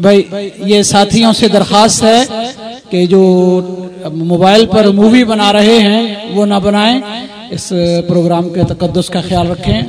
بھائی، یہ ساتھیوں سے درخواست ہے کہ جو موبائل پر مووی بنا رہے ہیں، وہ نہ بنائیں، اس پروگرام کے تقدس کا خیال رکھیں۔